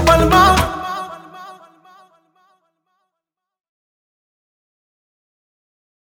up on the mountain.